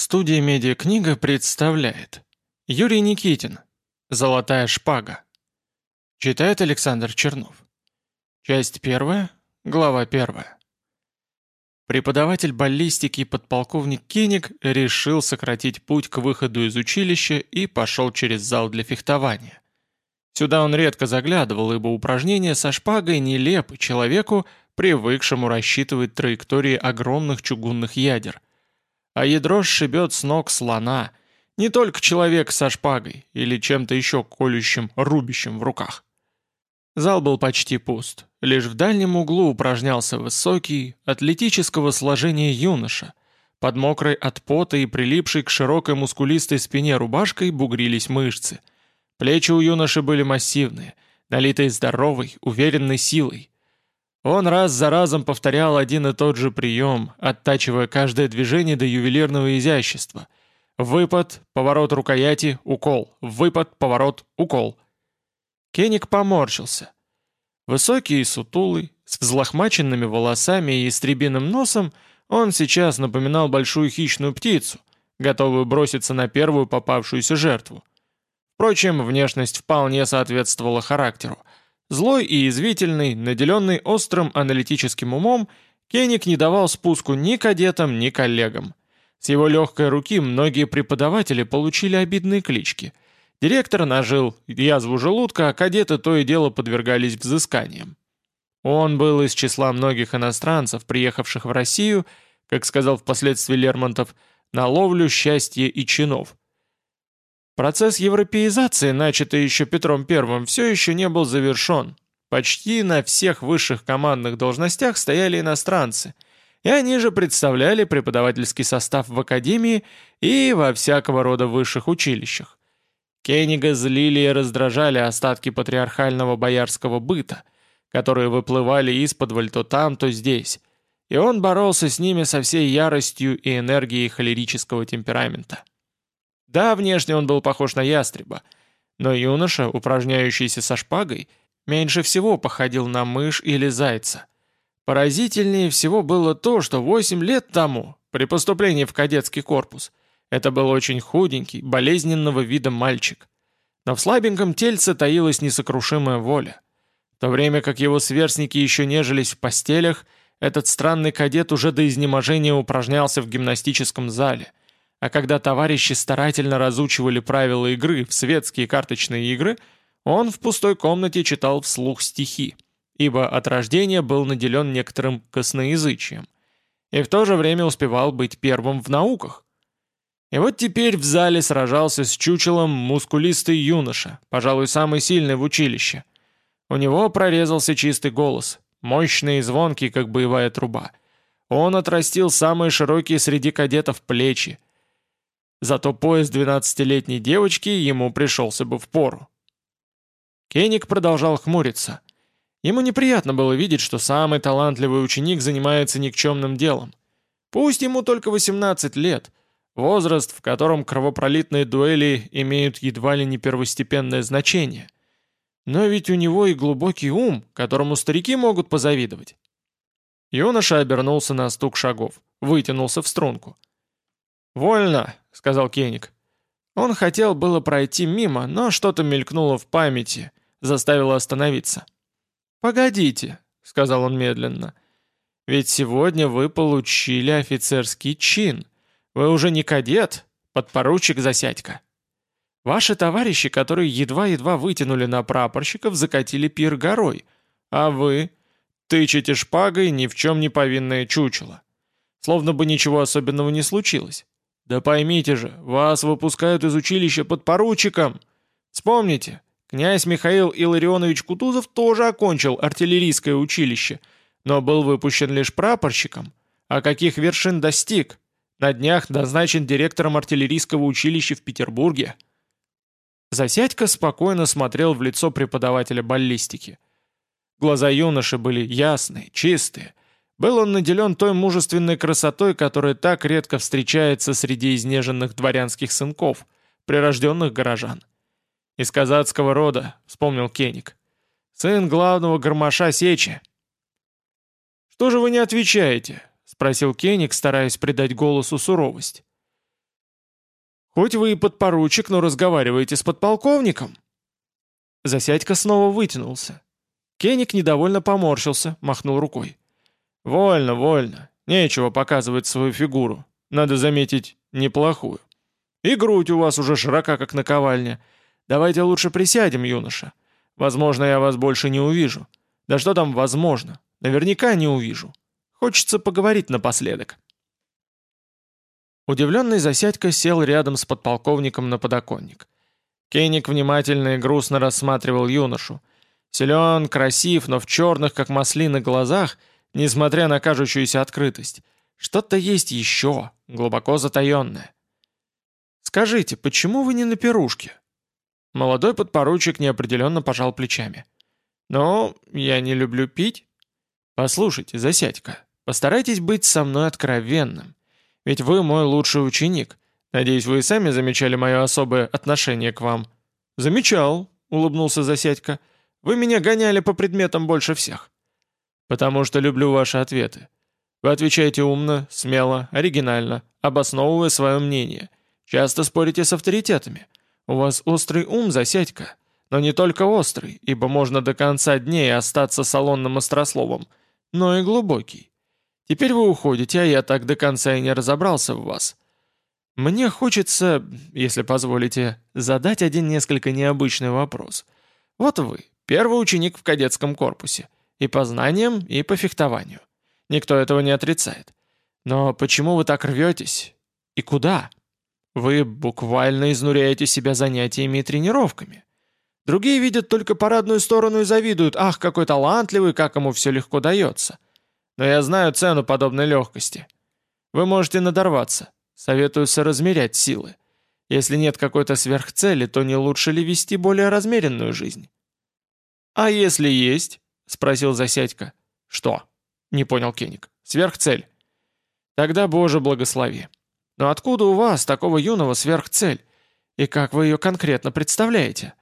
Студия «Медиакнига» представляет. Юрий Никитин. «Золотая шпага» Читает Александр Чернов. Часть первая, глава первая. Преподаватель баллистики подполковник Кеник решил сократить путь к выходу из училища и пошел через зал для фехтования. Сюда он редко заглядывал, ибо упражнения со шпагой нелепы человеку, привыкшему рассчитывать траектории огромных чугунных ядер – а ядро сшибет с ног слона, не только человек со шпагой или чем-то еще колющим, рубящим в руках. Зал был почти пуст. Лишь в дальнем углу упражнялся высокий, атлетического сложения юноша. Под мокрой от пота и прилипшей к широкой мускулистой спине рубашкой бугрились мышцы. Плечи у юноши были массивные, налитые здоровой, уверенной силой. Он раз за разом повторял один и тот же прием, оттачивая каждое движение до ювелирного изящества. Выпад, поворот рукояти, укол. Выпад, поворот, укол. Кеник поморщился. Высокий и сутулый, с взлохмаченными волосами и истребиным носом, он сейчас напоминал большую хищную птицу, готовую броситься на первую попавшуюся жертву. Впрочем, внешность вполне соответствовала характеру – Злой и извительный, наделенный острым аналитическим умом, Кеник не давал спуску ни кадетам, ни коллегам. С его легкой руки многие преподаватели получили обидные клички. Директор нажил язву желудка, а кадеты то и дело подвергались взысканиям. Он был из числа многих иностранцев, приехавших в Россию, как сказал впоследствии Лермонтов, на ловлю счастья и чинов – Процесс европеизации, начатый еще Петром I, все еще не был завершен. Почти на всех высших командных должностях стояли иностранцы, и они же представляли преподавательский состав в академии и во всякого рода высших училищах. Кеннига злили и раздражали остатки патриархального боярского быта, которые выплывали из-под то там, то здесь, и он боролся с ними со всей яростью и энергией холерического темперамента. Да, внешне он был похож на ястреба, но юноша, упражняющийся со шпагой, меньше всего походил на мышь или зайца. Поразительнее всего было то, что 8 лет тому, при поступлении в кадетский корпус, это был очень худенький, болезненного вида мальчик. Но в слабеньком тельце таилась несокрушимая воля. В то время как его сверстники еще нежились в постелях, этот странный кадет уже до изнеможения упражнялся в гимнастическом зале, а когда товарищи старательно разучивали правила игры в светские карточные игры, он в пустой комнате читал вслух стихи, ибо от рождения был наделен некоторым косноязычием, и в то же время успевал быть первым в науках. И вот теперь в зале сражался с чучелом мускулистый юноша, пожалуй, самый сильный в училище. У него прорезался чистый голос, мощный и звонкий, как боевая труба. Он отрастил самые широкие среди кадетов плечи, Зато пояс 12-летней девочки ему пришелся бы в пору. Кеник продолжал хмуриться. Ему неприятно было видеть, что самый талантливый ученик занимается никчемным делом. Пусть ему только 18 лет, возраст, в котором кровопролитные дуэли имеют едва ли не первостепенное значение. Но ведь у него и глубокий ум, которому старики могут позавидовать. Юноша обернулся на стук шагов, вытянулся в струнку. «Вольно», — сказал Кеник. Он хотел было пройти мимо, но что-то мелькнуло в памяти, заставило остановиться. «Погодите», — сказал он медленно. «Ведь сегодня вы получили офицерский чин. Вы уже не кадет, подпоручик Засядько. Ваши товарищи, которые едва-едва вытянули на прапорщиков, закатили пир горой, а вы тычете шпагой ни в чем не повинное чучело. Словно бы ничего особенного не случилось. «Да поймите же, вас выпускают из училища под поручиком. Вспомните, князь Михаил Илларионович Кутузов тоже окончил артиллерийское училище, но был выпущен лишь прапорщиком. А каких вершин достиг? На днях назначен директором артиллерийского училища в Петербурге». Засядько спокойно смотрел в лицо преподавателя баллистики. Глаза юноши были ясные, чистые, был он наделен той мужественной красотой, которая так редко встречается среди изнеженных дворянских сынков, прирожденных горожан. «Из казацкого рода», — вспомнил Кеник. «Сын главного гармоша Сечи». «Что же вы не отвечаете?» — спросил Кеник, стараясь придать голосу суровость. Хоть вы и подпоручик, но разговариваете с подполковником». Засядька снова вытянулся. Кеник недовольно поморщился, махнул рукой. «Вольно, вольно. Нечего показывать свою фигуру. Надо заметить, неплохую. И грудь у вас уже широка, как наковальня. Давайте лучше присядем, юноша. Возможно, я вас больше не увижу. Да что там возможно? Наверняка не увижу. Хочется поговорить напоследок». Удивленный Засядько сел рядом с подполковником на подоконник. Кеник внимательно и грустно рассматривал юношу. Силен, красив, но в черных, как маслины, глазах, несмотря на кажущуюся открытость. Что-то есть еще, глубоко затаенное. «Скажите, почему вы не на пирушке?» Молодой подпоручик неопределенно пожал плечами. «Ну, я не люблю пить». «Послушайте, засядька, постарайтесь быть со мной откровенным. Ведь вы мой лучший ученик. Надеюсь, вы и сами замечали мое особое отношение к вам». «Замечал», — улыбнулся Засядько. «Вы меня гоняли по предметам больше всех». «Потому что люблю ваши ответы. Вы отвечаете умно, смело, оригинально, обосновывая свое мнение. Часто спорите с авторитетами. У вас острый ум, Засядько. Но не только острый, ибо можно до конца дней остаться салонным острословом, но и глубокий. Теперь вы уходите, а я так до конца и не разобрался в вас. Мне хочется, если позволите, задать один несколько необычный вопрос. Вот вы, первый ученик в кадетском корпусе. И по знаниям, и по фехтованию. Никто этого не отрицает. Но почему вы так рветесь? И куда? Вы буквально изнуряете себя занятиями и тренировками. Другие видят только парадную сторону и завидуют, ах, какой талантливый, как ему все легко дается. Но я знаю цену подобной легкости. Вы можете надорваться. Советую соразмерять силы. Если нет какой-то сверхцели, то не лучше ли вести более размеренную жизнь? «А если есть?» — спросил Засядько. «Что?» — не понял Кеник. «Сверхцель». «Тогда, Боже, благослови. Но откуда у вас, такого юного, сверхцель? И как вы ее конкретно представляете?»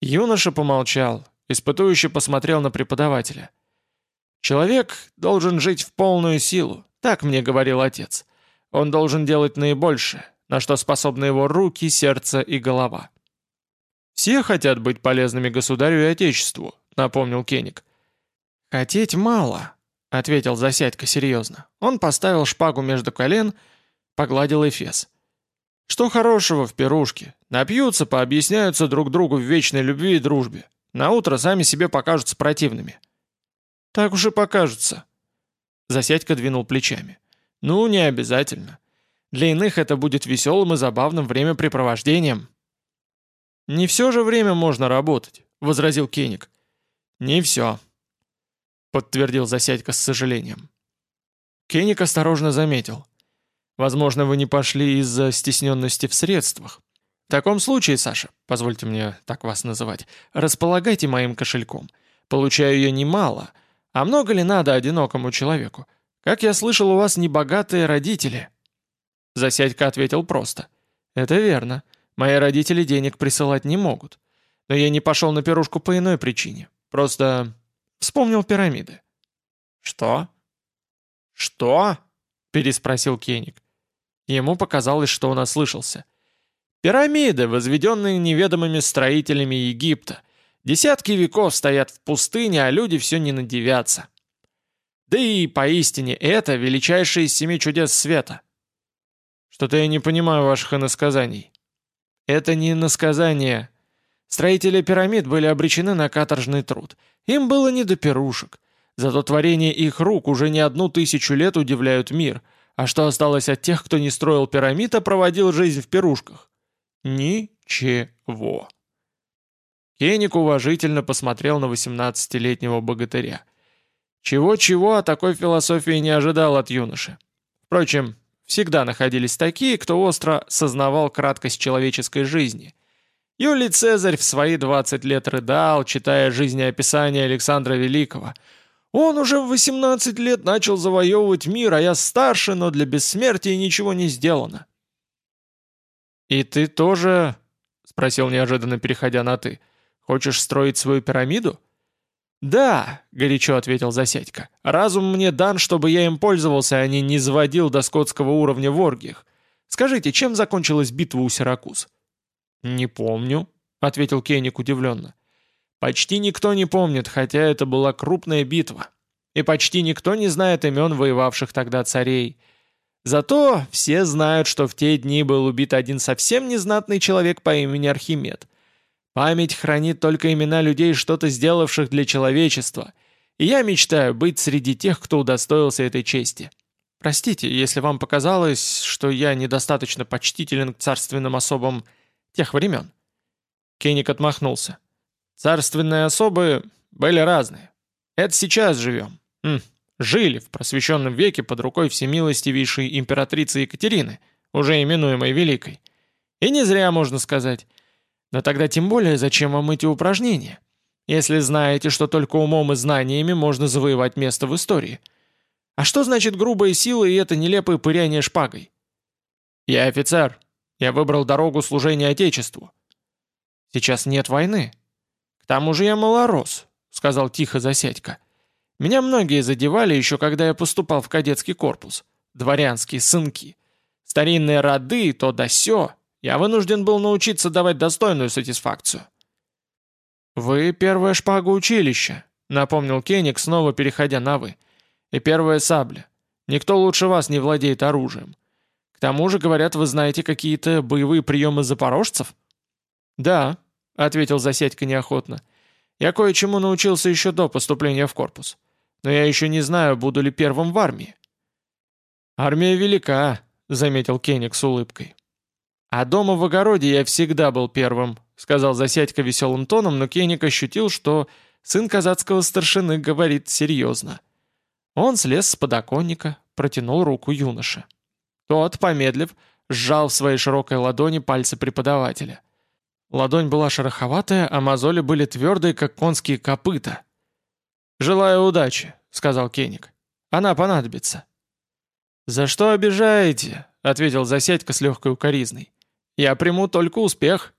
Юноша помолчал, испытующе посмотрел на преподавателя. Человек должен жить в полную силу, так мне говорил отец. Он должен делать наибольшее, на что способны его руки, сердце и голова. «Все хотят быть полезными государю и отечеству», — напомнил Кеник. «Хотеть мало», — ответил Засядько серьезно. Он поставил шпагу между колен, погладил Эфес. «Что хорошего в пирушке? Напьются, пообъясняются друг другу в вечной любви и дружбе. На утро сами себе покажутся противными. «Так уж и покажется». Засядька двинул плечами. «Ну, не обязательно. Для иных это будет веселым и забавным времяпрепровождением». «Не все же время можно работать», — возразил Кеник. «Не все», — подтвердил Засядька с сожалением. Кеник осторожно заметил. «Возможно, вы не пошли из-за стесненности в средствах. В таком случае, Саша, позвольте мне так вас называть, располагайте моим кошельком. Получаю я немало, — а много ли надо одинокому человеку? Как я слышал, у вас небогатые родители». Засядька ответил просто. «Это верно. Мои родители денег присылать не могут. Но я не пошел на пирушку по иной причине. Просто вспомнил пирамиды». «Что?» «Что?» — переспросил Кеник. Ему показалось, что он ослышался. «Пирамиды, возведенные неведомыми строителями Египта, Десятки веков стоят в пустыне, а люди все не надевятся. Да и поистине это величайшее из семи чудес света. Что-то я не понимаю ваших иносказаний. Это не иносказания. Строители пирамид были обречены на каторжный труд. Им было не до пирушек. Зато творения их рук уже не одну тысячу лет удивляют мир. А что осталось от тех, кто не строил пирамид, а проводил жизнь в пирушках? Ничего. Кеник уважительно посмотрел на 18-летнего богатыря. Чего-чего, а такой философии не ожидал от юноши. Впрочем, всегда находились такие, кто остро сознавал краткость человеческой жизни. Юлий Цезарь в свои 20 лет рыдал, читая жизнеописание Александра Великого. Он уже в 18 лет начал завоевывать мир, а я старше, но для бессмертия ничего не сделано. «И ты тоже?» — спросил неожиданно, переходя на «ты». Хочешь строить свою пирамиду?» «Да», — горячо ответил Засядько. «Разум мне дан, чтобы я им пользовался, а не низводил до скотского уровня в оргиях. Скажите, чем закончилась битва у Сиракуз?» «Не помню», — ответил Кеник удивленно. «Почти никто не помнит, хотя это была крупная битва. И почти никто не знает имен воевавших тогда царей. Зато все знают, что в те дни был убит один совсем незнатный человек по имени Архимед. Память хранит только имена людей, что-то сделавших для человечества. И я мечтаю быть среди тех, кто удостоился этой чести. Простите, если вам показалось, что я недостаточно почтителен к царственным особам тех времен». Кеник отмахнулся. «Царственные особы были разные. Это сейчас живем. М, жили в просвещенном веке под рукой всемилостивейшей императрицы Екатерины, уже именуемой Великой. И не зря, можно сказать. Но тогда тем более зачем вам эти упражнения? Если знаете, что только умом и знаниями можно завоевать место в истории. А что значит грубая сила и это нелепое пыряние шпагой? Я офицер. Я выбрал дорогу служения Отечеству. Сейчас нет войны. К тому же я малорос, сказал тихо Засядько. Меня многие задевали еще когда я поступал в кадетский корпус. Дворянские сынки. Старинные роды, то да сё. Я вынужден был научиться давать достойную сатисфакцию. «Вы первая шпага училища», — напомнил Кеник, снова переходя на «вы». «И первая сабля. Никто лучше вас не владеет оружием. К тому же, говорят, вы знаете какие-то боевые приемы запорожцев?» «Да», — ответил Засядько неохотно. «Я кое-чему научился еще до поступления в корпус но я еще не знаю, буду ли первым в армии». «Армия велика», — заметил Кеник с улыбкой. «А дома в огороде я всегда был первым», — сказал Засядько веселым тоном, но Кеник ощутил, что сын казацкого старшины говорит серьезно. Он слез с подоконника, протянул руку юноше. Тот, помедлив, сжал в своей широкой ладони пальцы преподавателя. Ладонь была шероховатая, а мозоли были твердые, как конские копыта. «Желаю удачи», — сказал Кеник. «Она понадобится». «За что обижаете?» — ответил Засядько с легкой укоризной. «Я приму только успех».